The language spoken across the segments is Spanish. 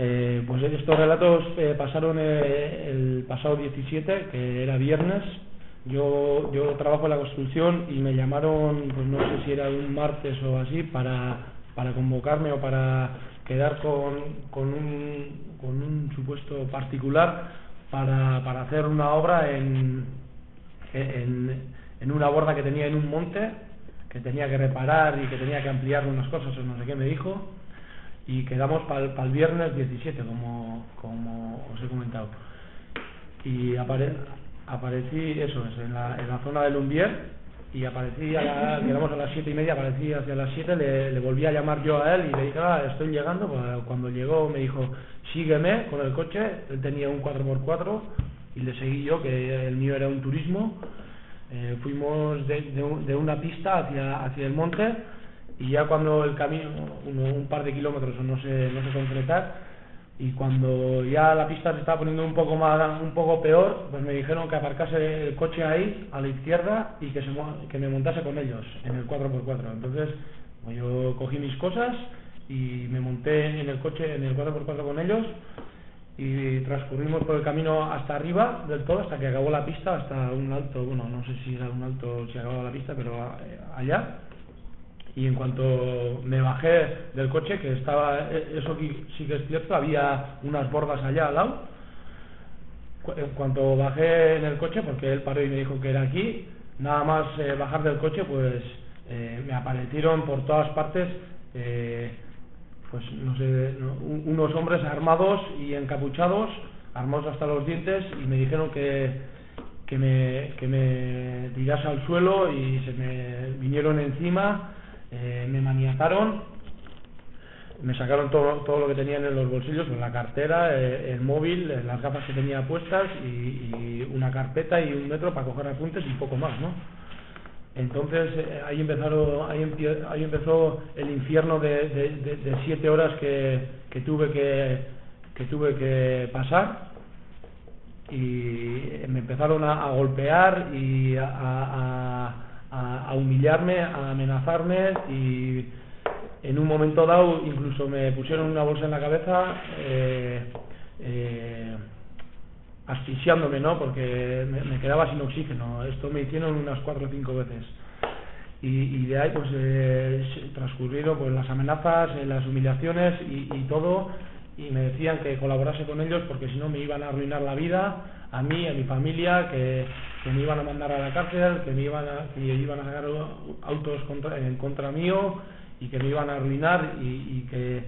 Eh, pues estos relatos eh, pasaron eh, el pasado 17, que era viernes. Yo, yo trabajo en la construcción y me llamaron, pues no sé si era un martes o así, para, para convocarme o para quedar con, con, un, con un supuesto particular para, para hacer una obra en, en, en una borda que tenía en un monte, que tenía que reparar y que tenía que ampliar unas cosas o no sé qué me dijo y quedamos para el viernes 17, como, como os he comentado. Y apare, aparecí, eso es, en la, en la zona de Lumbier, y aparecí, a la, quedamos a las siete y media, aparecí hacia las 7, le, le, volví a llamar yo a él y le dije, ah, estoy llegando. Pues cuando llegó me dijo, sígueme con el coche, él tenía un 4x4 y le seguí yo, que el mío era un turismo. Eh, fuimos de, de, de, una pista hacia, hacia el monte y ya cuando el camino, un, un par de kilómetros no sé, no sé concretar, y cuando ya la pista se estaba poniendo un poco más un poco peor pues me dijeron que aparcase el coche ahí a la izquierda y que se que me montase con ellos en el 4x4 entonces pues yo cogí mis cosas y me monté en el coche en el 4x4 con ellos y transcurrimos por el camino hasta arriba del todo hasta que acabó la pista hasta un alto bueno no sé si era un alto si acababa la pista pero eh, allá y en cuanto me bajé del coche, que estaba, e, eso sí que es cierto, había unas bordas allá al lado, en cuanto bajé en el coche, porque él paró y me dijo que era aquí, nada más eh, bajar del coche, pues eh, me aparecieron por todas partes, eh, pues no sé, no, unos hombres armados y encapuchados, armados hasta los dientes, y me dijeron que, que me, que me tirase al suelo y se me vinieron encima eh, me maniataron, me sacaron todo, todo lo que tenían en los bolsillos, en la cartera, eh, el móvil, eh, las gafas que tenía puestas y, y, una carpeta y un metro para coger apuntes y poco más, ¿no? Entonces eh, ahí empezaron, ahí, ahí, empezó el infierno de, de, siete horas que, que, tuve que, que tuve que pasar y me empezaron a, a golpear y a a, a, humillarme, a amenazarme y en un momento dado incluso me pusieron una bolsa en la cabeza eh, eh, asfixiándome, ¿no? Porque me, me, quedaba sin oxígeno. Esto me hicieron unas cuatro o cinco veces. Y, de ahí pues eh, transcurrieron pues las amenazas, eh, las humillaciones y, y todo y me decían que colaborase con ellos porque si no me iban a arruinar la vida a mí, a mi familia, que, que me iban a mandar a la cárcel, que me iban a, que iban a sacar autos contra, en contra mío y que me iban a arruinar y, que,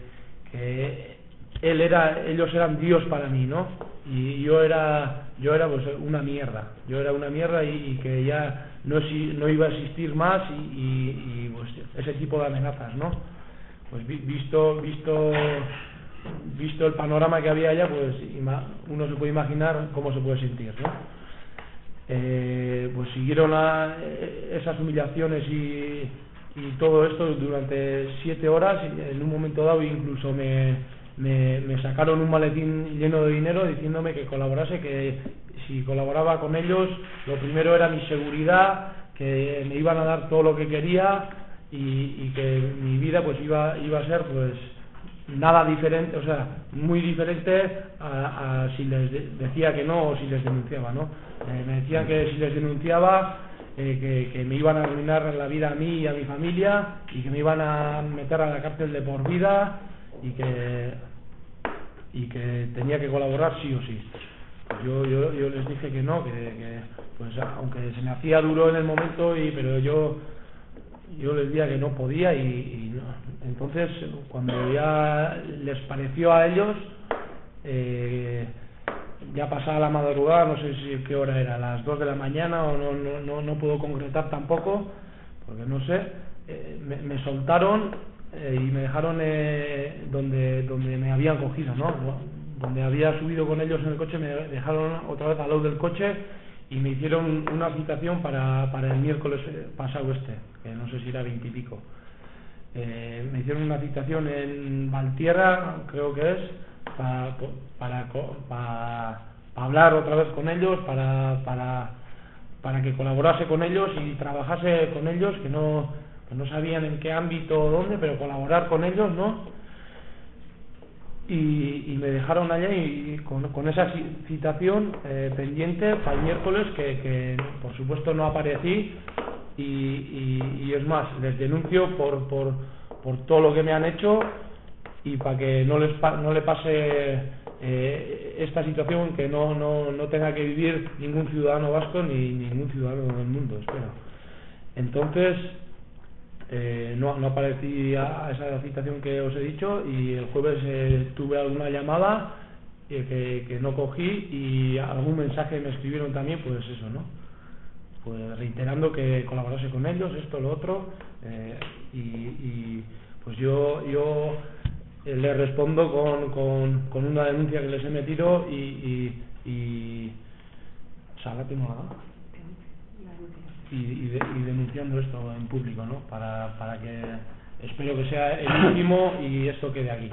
que él era, ellos eran Dios para mí, ¿no? Y yo era, yo era pues una mierda, yo era una mierda y, que ya no, no iba a existir más y, y, y pues ese tipo de amenazas, ¿no? Pues visto, visto visto el panorama que había allá, pues uno se puede imaginar cómo se puede sentir, ¿no? Eh, pues siguieron la, eh, esas humillaciones y, y, todo esto durante siete horas y en un momento dado incluso me, me, me, sacaron un maletín lleno de dinero diciéndome que colaborase, que si colaboraba con ellos lo primero era mi seguridad, que me iban a dar todo lo que quería y, y que mi vida pues iba, iba a ser pues nada diferente, o sea, muy diferente a, a si les de, decía que no o si les denunciaba, ¿no? Eh, me decían que si les denunciaba eh, que, que me iban a arruinar la vida a mí y a mi familia y que me iban a meter a la cárcel de por vida y que y que tenía que colaborar sí o sí. Pues yo, yo, yo les dije que no, que, que pues aunque se me hacía duro en el momento y pero yo yo les decía que no podía y, y no. entonces cuando ya les pareció a ellos eh, ya pasaba la madrugada no sé si qué hora era las 2 de la mañana o no no no, no puedo concretar tampoco porque no sé eh, me, me, soltaron eh, y me dejaron eh, donde donde me habían cogido no donde había subido con ellos en el coche me dejaron otra vez al lado del coche y me hicieron una citación para, para el miércoles pasado este, que no sé si era veintipico. Eh, me hicieron una citación en Valtierra, creo que es, para, para, para, para hablar otra vez con ellos, para, para, para que colaborase con ellos y trabajase con ellos, que no, que no sabían en qué ámbito o dónde, pero colaborar con ellos, ¿no? Y, me dejaron allá y, con, con, esa citación eh, pendiente para el miércoles que, que, por supuesto no aparecí y, y, es más, les denuncio por, por, por todo lo que me han hecho y para que no les no le pase eh, esta situación que no, no, no tenga que vivir ningún ciudadano vasco ni ningún ciudadano del mundo, espero. Entonces, eh, no, no aparecí a esa citación que os he dicho y el jueves eh, tuve alguna llamada que, que, no cogí y algún mensaje me escribieron también, pues eso, ¿no? Pues reiterando que colaborase con ellos, esto, lo otro, y, y pues yo, yo eh, le respondo con, con, con, una denuncia que les he metido y, y, y o sea, la tengo y, y, y, denunciando esto en público, ¿no? Para, para que espero que sea el último y esto quede aquí.